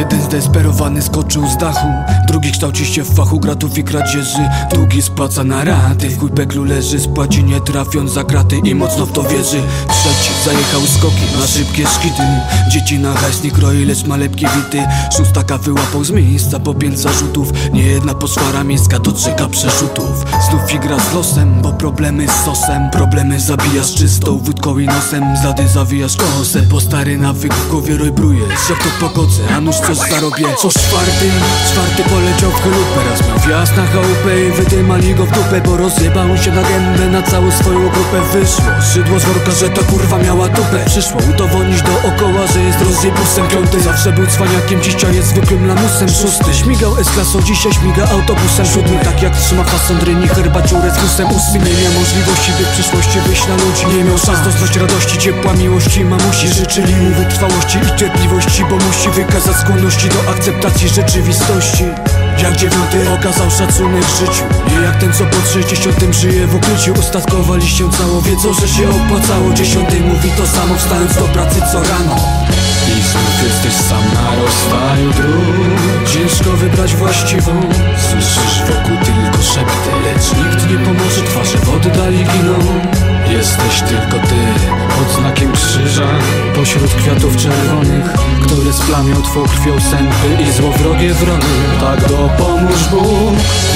Jedyny zdesperowany skoczył z dachu. Drugi kształci się w fachu gratów i kradzieży Długi spłaca na raty W chuj leży, spłaci nie trafiąc za kraty I mocno w to wierzy. Trzeci zajechał skoki na szybkie szkity. Dzieci na hajs nie kroi, lecz ma wity. Szóstaka wyłapał z miejsca po pięć zarzutów. Nie jedna poszwara miejska doczeka przerzutów Znów igra z losem, bo problemy z sosem. Problemy zabijasz czystą wódką i nosem. Zady zawijasz kosem, bo stary nawyk w głowie roj bruje Jak to pogodzę, a nuż coś zarobię Co czwarty, czwarty poleciał w chelupę Raz miał wjazd na chałupę i wydymali go w dupę Bo rozjebał się na gębę, na całą swoją grupę wyszło. Szydło z worka, że ta kurwa miała dupę Przyszło udowodnić dookoła, że jest rozjebusem. Piąty zawsze był cwaniakiem, dzisiaj jest zwykłym lamusem. Szósty śmigał S-klasą, dzisiaj śmiga autobusem. Siódmy tak jak trzyma fason dryni, herbaciurę z kusem Ósmy nie miał możliwości, by w przyszłości wyjść na ludzi. Nie miał szans doznać radości, ciepła miłości. Mamusi życzyli mu wytrwałości i cierpliwości Bo musi wykazać skłonności do akceptacji rzeczywistości. Jak dziewiąty okazał szacunek życiu. Nie jak ten co po 60 żyje w ukryciu. Ustatkowali się całą wiedzą, że się opłacało. Dziesiąty mówi to samo wstając do pracy co rano. I znów jesteś sam na rozstaju dróg. Ciężko wybrać właściwą Pośród kwiatów czerwonych Które splamią twą krwią sępy I złowrogie wrony. Tak dopomóż Bóg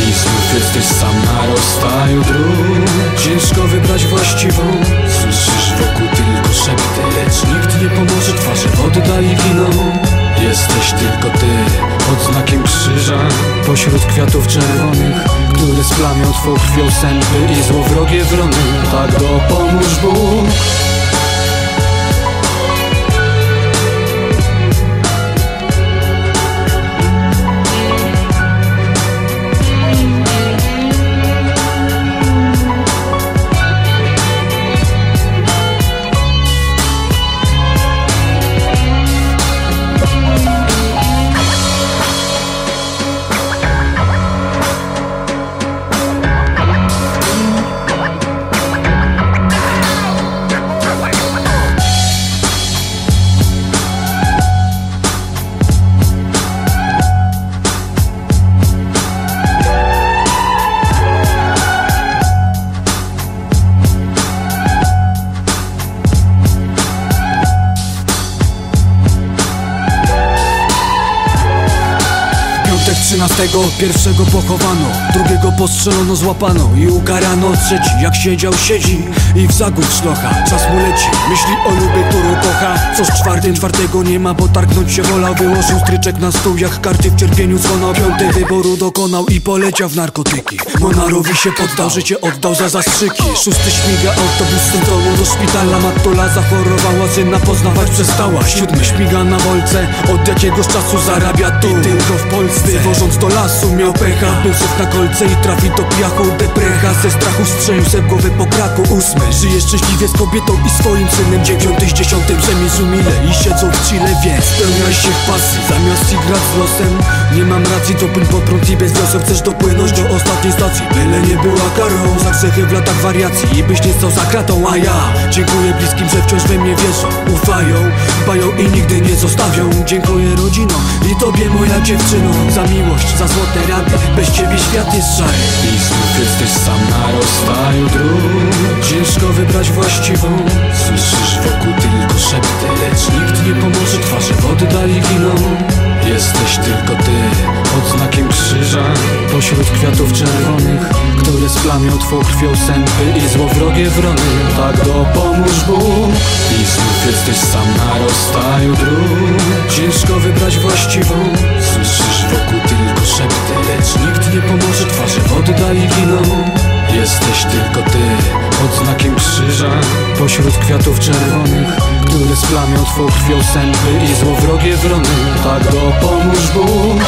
I znów jesteś sam na rozstaju dróg. Ciężko wybrać właściwą. Słyszysz wokół tylko szepty Lecz nikt nie pomoże Twarze wody dali giną. Jesteś tylko ty pod znakiem krzyża. Pośród kwiatów czerwonych Które splamią twą krwią sępy I złowrogie wrony. Tak dopomóż Bóg 13 pierwszego pochowano Drugiego postrzelono, złapano i ukarano Trzeci jak siedział, siedzi i w zagód szlocha. Czas mu leci, myśli o lubie, którą kocha. Co z czwartym, czwartego nie ma, bo targnąć się wolał. Wyłożył stryczek na stół, jak karty w cierpieniu dzwonął Piąty wyboru dokonał i poleciał w narkotyki. Monarowi się poddał, życie oddał za zastrzyki. Szósty śmiga autobusem drogą do szpitala. Matula zachorowała, syna poznawać przestała. Siódmy śmiga na wolce, od jakiegoś czasu zarabia tu. Tylko w Polsce Wywożąc do lasu miał pecha. Był szef na kolce i trafi do piachu. Deprecha ze strachu strzelił se głowy po kraku. Ósmy. Żyje szczęśliwie z kobietą i swoim synem. Dziewiąty z dziesiątym przemierzył mile I siedzą w Chile, więc spełniaj się w pasji. Zamiast igrać z losem Nie mam racji, to płyń pod i bez wiosek Chcesz dopłynąć do ostatniej stacji. Byle nie była karą Za grzechy w latach wariacji. I byś nie stał za kratą A ja dziękuję bliskim, że wciąż we mnie wierzą. Ufają, dbają i nigdy nie zostawią. Dziękuję rodzinom i tobie moja dziewczyno Za miłość, za złote rady. Bez ciebie świat jest szary. I znów jesteś sam na rozstaju dróg. Ciężko wybrać właściwą. Słyszysz wokół tylko szepty Pośród kwiatów czerwonych Które splamią twą krwią sępy I złowrogie wrony. Tak dopomóż Bóg. I znów jesteś sam na rozstaju dróg Ciężko wybrać właściwą. Słyszysz wokół tylko szepty Lecz nikt nie pomoże. Twarze wody dali giną Jesteś tylko ty pod znakiem krzyża. Pośród kwiatów czerwonych Które splamią twą krwią sępy I złowrogie wrony. Tak dopomóż Bóg